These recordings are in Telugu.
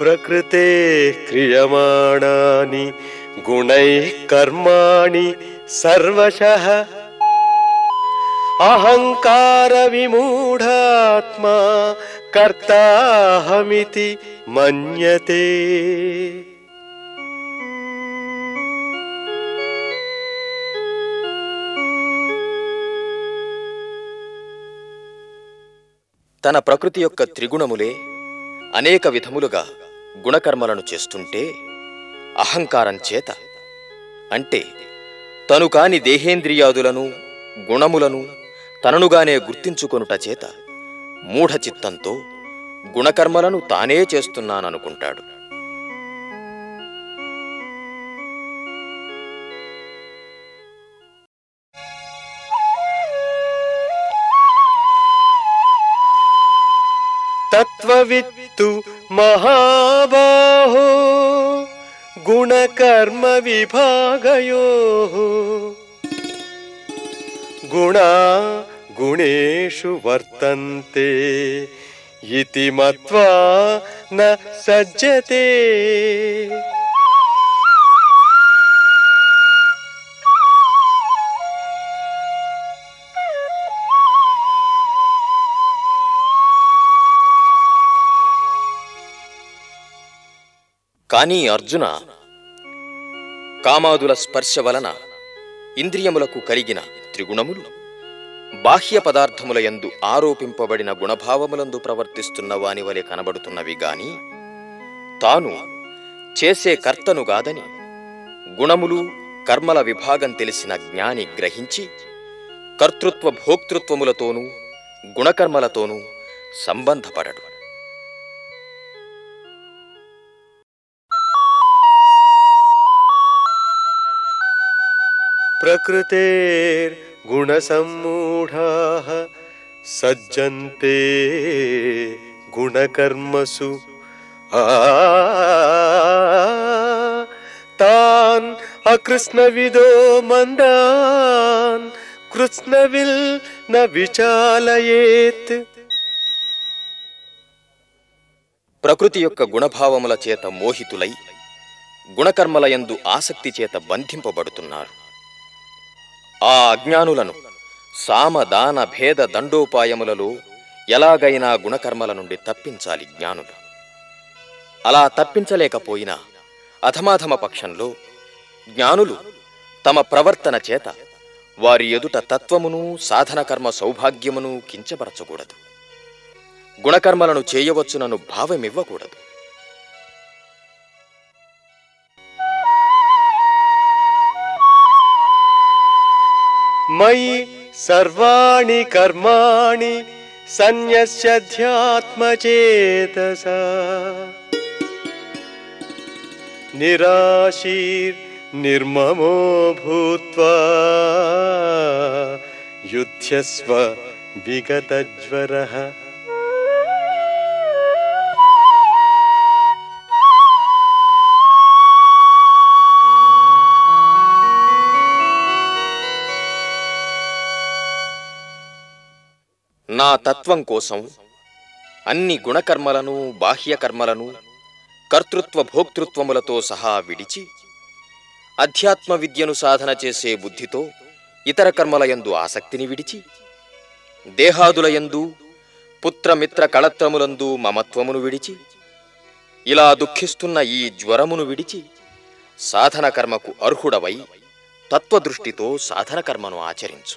ప్రకృతే క్రియమాణాని గుణై కర్మాణి సర్వశః అహంకార విమూఢాత్మా కర్తాహమితి మన్యతే తన ప్రకృతి యొక్క త్రిగుణములే అనేక విధములుగా గుణకర్మలను చేస్తుంటే అహంకారం చేత. అంటే తను కాని దేహేంద్రియాదులను గుణములను తననుగానే గుర్తించుకొనుట చేత మూఢచిత్తంతో గుణకర్మలను తానే చేస్తున్నాననుకుంటాడు. తత్వవిత్ तु महाबाहो गुणकर्मविभागयोः। गुणा गुणेषु वर्तन्ते इति मत्वा न सज्जते। కానీ అర్జున కామాదుల స్పర్శ వలన ఇంద్రియములకు కలిగిన త్రిగుణములు బాహ్య పదార్థముల యందు ఆరోపింపబడిన గుణభావములందు ప్రవర్తిస్తున్న వాని వలె కనబడుతున్నవి గాని తాను చేసే కర్తను గాదని గుణములు కర్మల విభాగం తెలిసిన జ్ఞాని గ్రహించి కర్తృత్వ భోక్తృత్వములతోనూ గుణకర్మలతోనూ సంబంధపడడు. ప్రకృతేర్గుణసమ్మూఢాः సజ్జంతే గుణకర్మసు ఆ తాన్ అకృష్ణవిదో మందాన్ కృష్ణవిల్ న విచాలయేత్ ప్రకృతి యొక్క గుణభావముల చేత మోహితులై గుణకర్మలయందు ఆసక్తి చేత బంధింపబడుతున్నారు. ఆ అజ్ఞానులను సామదాన భేద దండోపాయములలో ఎలాగైనా గుణకర్మల నుండి తప్పించాలి జ్ఞానులు. అలా తప్పించలేకపోయినా అధమాధమ పక్షంలో జ్ఞానులు తమ ప్రవర్తన చేత వారి ఎదుట తత్వమును సాధనకర్మ సౌభాగ్యమును కించపరచకూడదు. గుణకర్మలను చేయవచ్చునను భావమివ్వకూడదు. मयि सर्वाणि कर्माणि सन्यस्य ध्यात्मचेतसा निर्ममो भूत्वा युध्यस्व विगतज्वरः। నా తత్వం కోసం అన్ని గుణకర్మలను బాహ్యకర్మలను కర్తృత్వ భోక్తృత్వములతో సహా విడిచి అధ్యాత్మ విద్యను సాధన చేసే బుద్ధితో ఇతర కర్మలయందు ఆసక్తిని విడిచి దేహాదులయందు పుత్రమిత్ర కళత్రములందు మమత్వమును విడిచి ఇలా దుఃఖిస్తున్న ఈ జ్వరమును విడిచి సాధన కర్మకు అర్హుడవై తత్వదృష్టితో సాధన కర్మను ఆచరించు.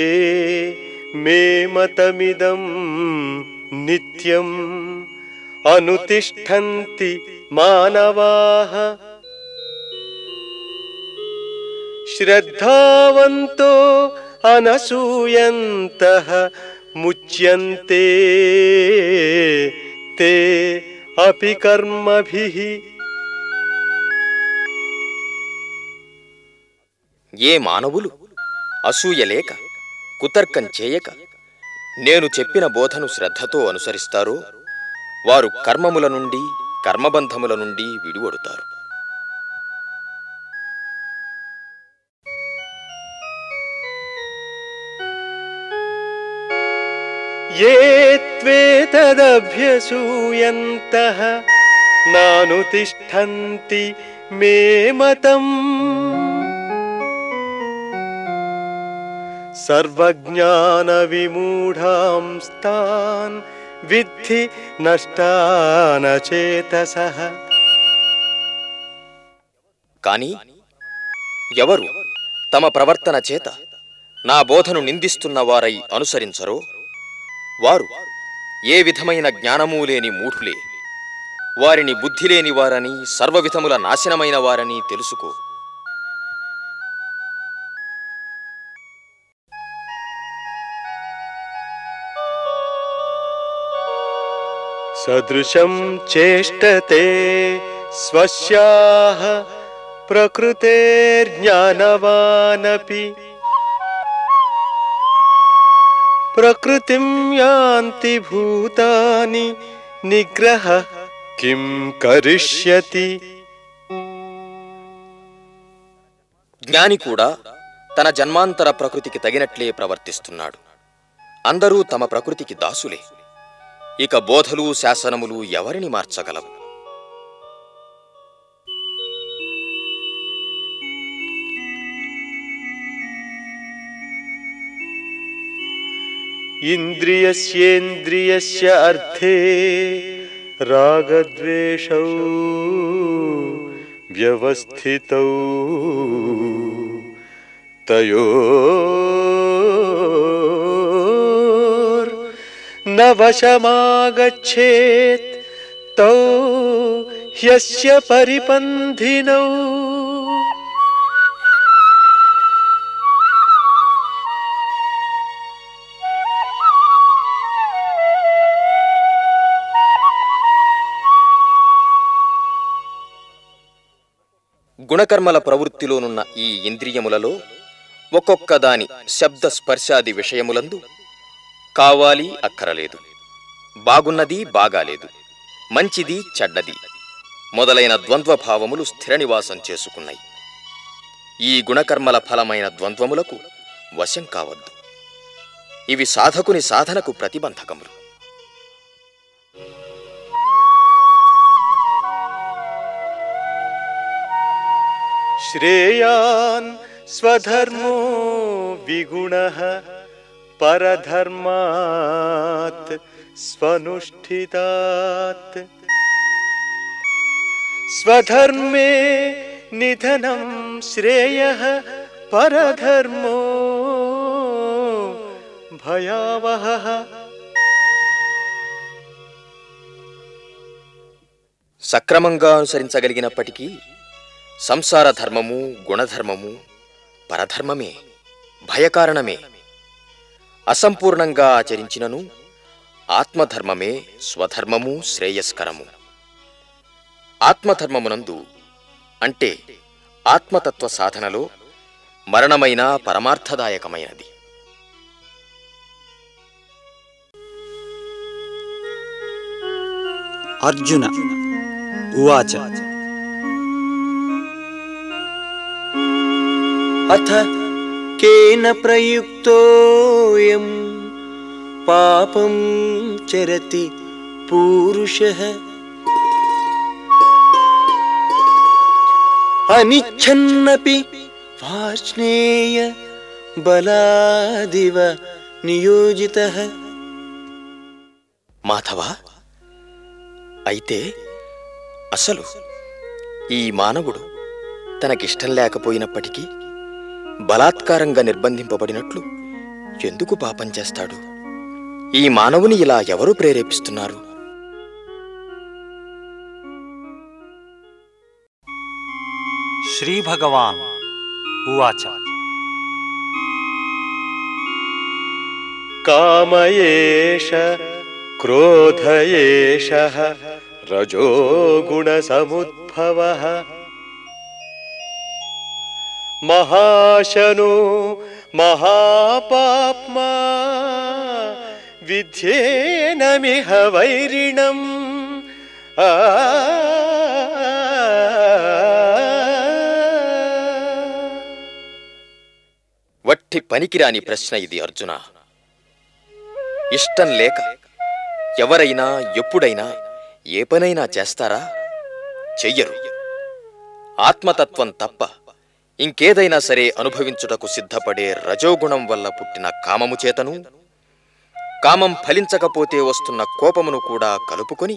ఏ మే మతమిదం నిత్యం అనుతిష్టంతి మానవాః శ్రద్ధావంతో అనసూయంతః ముచ్యంతే తే అపి కర్మభిః ఏ మానవులు అసూయ లేక కుతర్కం చేయక నేను చెప్పిన బోధను శ్రద్ధతో అనుసరిస్తారో వారు కర్మముల నుండి కర్మబంధముల నుండి విడువడుతారు. ఏ నాను నానుతిష్టంతి మే మతం. సర్వజ్ఞాన విమూఢాంస్తాన్ విద్ధి నష్టాన కానీ ఎవరు తమ ప్రవర్తన చేత నా బోధను నిందిస్తున్న వారై అనుసరించరో? వారు ఏ విధమైన జ్ఞానమూ లేని మూఢులే. వారిని బుద్ధి లేని వారని సర్వవిధముల నాశనమైన వారని తెలుసుకో. సదృశం చేష్టతే స్వస్యాః ప్రకృతేర్జ్ఞానవానపి ప్రకృతిం యాంతి భూతాని నిగ్రహ కిం కరిష్యతి జ్ఞాని కూడా తన జన్మాంతర ప్రకృతికి తగినట్లే ప్రవర్తిస్తున్నాడు. అందరూ తమ ప్రకృతికి దాసులే. ఇక బోధలు శాసనములు ఎవరిని మార్చగలవు? ఇంద్రియస్యేంద్రియస్య అర్థే రాగద్వేషౌ వ్యవస్థితౌ తయోర్ న వశమాగచ్చేత్ తౌ హ్యస్య పరిపంధినౌ గుణకర్మల ప్రవృత్తిలోనున్న ఈ ఇంద్రియములలో ఒక్కొక్క దాని శబ్ద స్పర్శాది విషయములందు కావాలి అక్కరలేదు బాగున్నది బాగాలేదు మంచిది చెడ్డది మొదలైన ద్వంద్వ భావములు స్థిర నివాసం చేసుకున్నాయి ఈ గుణకర్మల ఫలమైన ద్వంద్వములకు వశం కావద్దు ఇవి సాధకుని సాధనకు ప్రతిబంధకములు श्रेयान् स्वधर्मो विगुणः परधर्मात् स्वनुष्ठितात् स्वधर्मे निधनं श्रेयः परधर्मो भयावहः సక్రమంగా అనుసరించగలిగినప్పటికీ సంసార ధర్మము గుణధర్మము పరధర్మమే భయకారణమే అసంపూర్ణంగా ఆచరించినను. ఆత్మధర్మమే స్వధర్మము శ్రేయస్కరము. ఆత్మధర్మమునందు అంటే ఆత్మతత్వ సాధనలో మరణమైన పరమార్థదాయకమైనది. అర్జున ఉవాచ. अथ కేన ప్రయుక్తోయం. పాపం చరతి పూరుష. అనిచ్ఛన్నపి వాష్ణేయ బలాదివ నియోజిత. మాధవ అయితే అసలు ఈ మానవుడు తనకిష్టం లేకపోయినప్పటికీ బలాత్కారంగా నిర్బంధింపబడినట్లు ఎందుకు పాపం చేస్తాడు? ఈ మానవుని ఇలా ఎవరు ప్రేరేపిస్తున్నారు? శ్రీభగవాన్ ఉవాచ. కామయేష క్రోధయేష రజోగుణసముద్భవ. మహాశను మహాపాప్మా విధ్యేనమిహ వైరిణం. ఆ. వట్టి పనికిరాని ప్రశ్న ఇది అర్జున. ఇష్టం లేక ఎవరైనా ఎప్పుడైనా ఏ పనైనా చేస్తారా? చెయ్యరు. ఆత్మతత్వం తప్ప ఇంకేదైనా సరే అనుభవించుటకు సిద్ధపడే రజోగుణం వల్ల పుట్టిన కామము చేతను కామం ఫలించకపోతే వస్తున్న కోపమును కూడా కలుపుకొని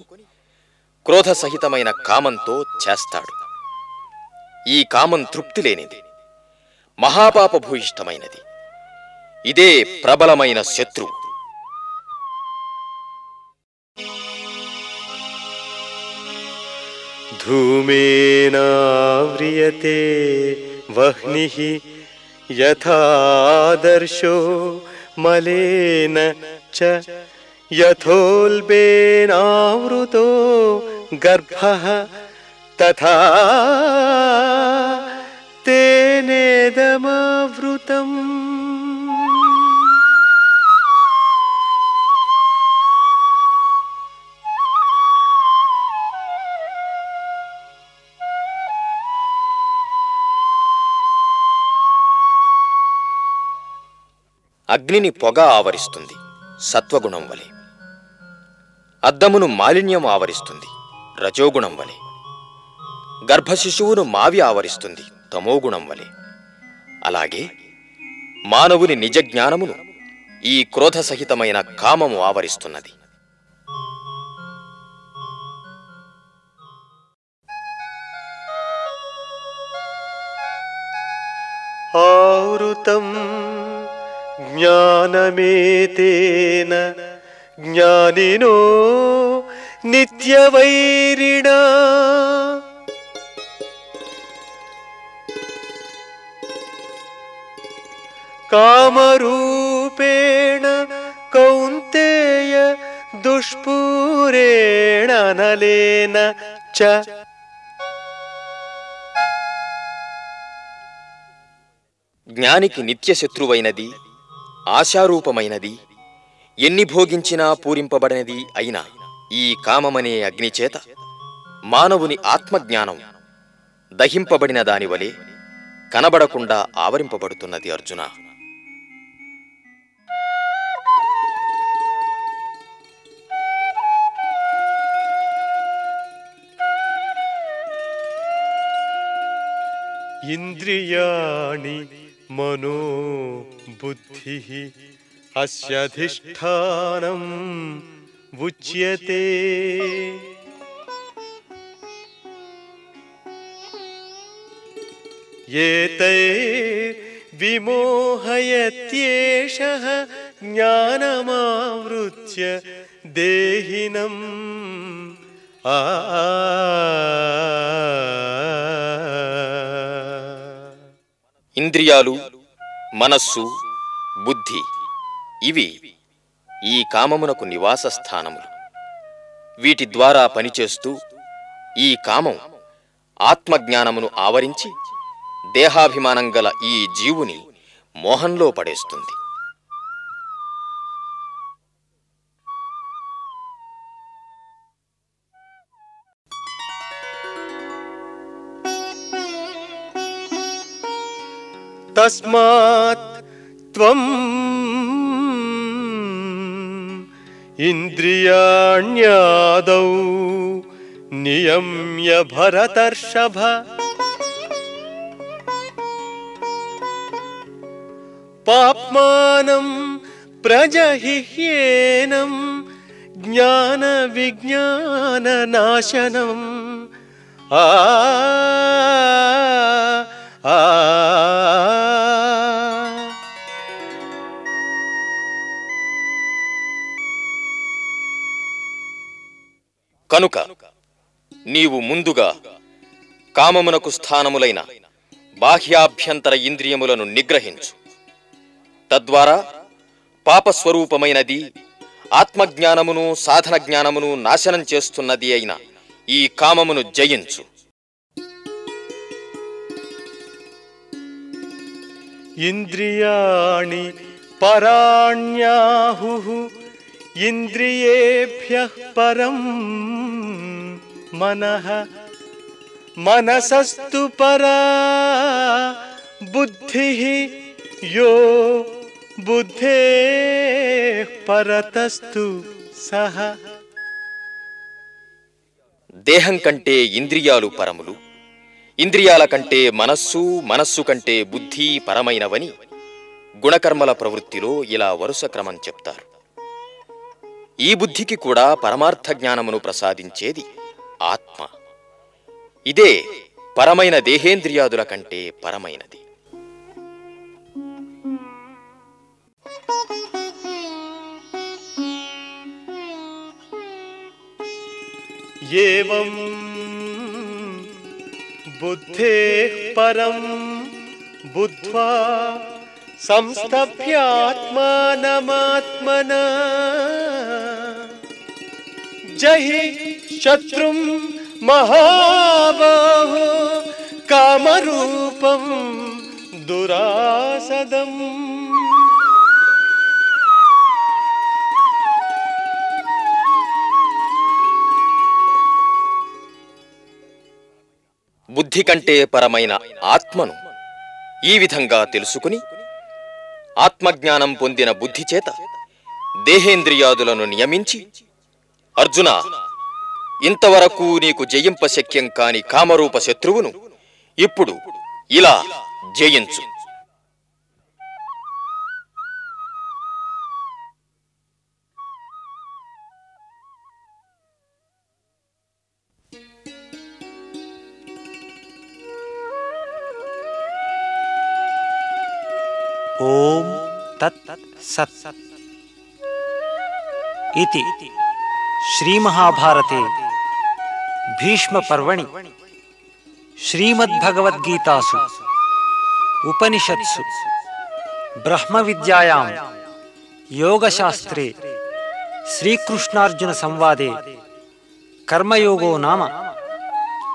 క్రోధ సహితమైన కామంతో చేస్తాడు ఈ కామం తృప్తి లేనిది మహాపాపభూయిష్టమైనది ఇదే ప్రబలమైన శత్రువు धूमेनाव्रियते वह्निः यथादर्शो मलेन च यथोल्बेनावृतो गर्भः तथा तेनेदमावृतम्। అగ్నిని పొగ ఆవరిస్తుంది సత్వగుణం వలె. అద్దమును మాలిన్యం ఆవరిస్తుంది రజోగుణం వలె. గర్భశిశువును మావి ఆవరిస్తుంది తమోగుణం వలె. అలాగే మానవుని నిజ జ్ఞానమును ఈ క్రోధసహితమైన కామము ఆవరిస్తున్నది. ఆవృతం ज्ञानमेतेन ज्ञानिनो नित्यवैरिणा कामरूपेण कौन्तेय दुष्पूरेण नलेन च జ్ఞానికి నిత్య శత్రువైనది ఆశారూపమైనది ఎన్ని భోగించినా పూరింపబడినది అయిన ఈ కామమనే అగ్నిచేత మానవుని ఆత్మజ్ఞానం దహింపబడిన దానివలే కనబడకుండా ఆవరింపబడుతున్నది అర్జున. ఇంద్రియాణి मनो बुद्धि अस्यधिष्ठानम् उच्यते। ये ते ज्ञानमावृत्य देहिनम्। आ ఇంద్రియాలు మనస్సు బుద్ధి ఇవి ఈ కామమునకు నివాస స్థానములు. వీటి ద్వారా పనిచేస్తూ ఈ కామం ఆత్మజ్ఞానమును ఆవరించి దేహాభిమానం గల ఈ జీవుని మోహంలో పడేస్తుంది. तस्मात् त्वम् इन्द्रियाण्यादौ नियम्य भरतर्षभ। पाप्मानं प्रजहिह्येनं ज्ञानविज्ञाननाशनम्। आ నీవు ముందుగా కామమునకు స్థానములైన బాహ్యాభ్యంతర ఇంద్రియములను నిగ్రహించు. తద్వారా పాపస్వరూపమైనది ఆత్మజ్ఞానమును సాధన జ్ఞానమును నాశనం చేస్తున్నది అయిన ఈ కామమును జయించు. ఇంద్రియాణి పరాణ్యాహు ఇంద్రియేభ్య పరం. మనః మనసస్తు పరా బుద్ధి యో బుద్ధే పరతస్తు సహ దేహం కంటే ఇంద్రియాలు పరములు ఇంద్రియాల కంటే మనస్సు మనస్సు కంటే బుద్ధి పరమైనవని గుణకర్మల ప్రవృత్తిలో ఇలా వరుస క్రమం చెప్తారు. ఈ బుద్ధికి కూడా పరమార్థ జ్ఞానమును ప్రసాదించేది ఆత్మ. ఇదే పరమైన దేహేంద్రియాదుల కంటే పరమైనది. ఏవం బుద్ధే పరం బుద్ధ్వా సంస్థభ్యాత్మానమాత్మనా జహి శత్రుం మహాబాహో కామరూపం దురాసదం బుద్ధి కంటే పరమైన ఆత్మను ఈ విధంగా తెలుసుకుని ఆత్మజ్ఞానం పొందిన బుద్ధి చేత దేహేంద్రియాదులను నియమించి అర్జున ఇంతవరకు నీకు జయింప శక్యం కాని కామరూప శత్రువును ఇప్పుడు ఇలా జయించు. ఓం తత్ సత్. इति श्रीमहाभारते भगवत श्रीमद्भगवद्गीतासु उपनिषत्सु ब्रह्मविद्यायां योगशास्त्रे श्रीकृष्णार्जुनसंवादे कर्मयोगो नाम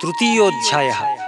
तृतीयोऽध्यायः।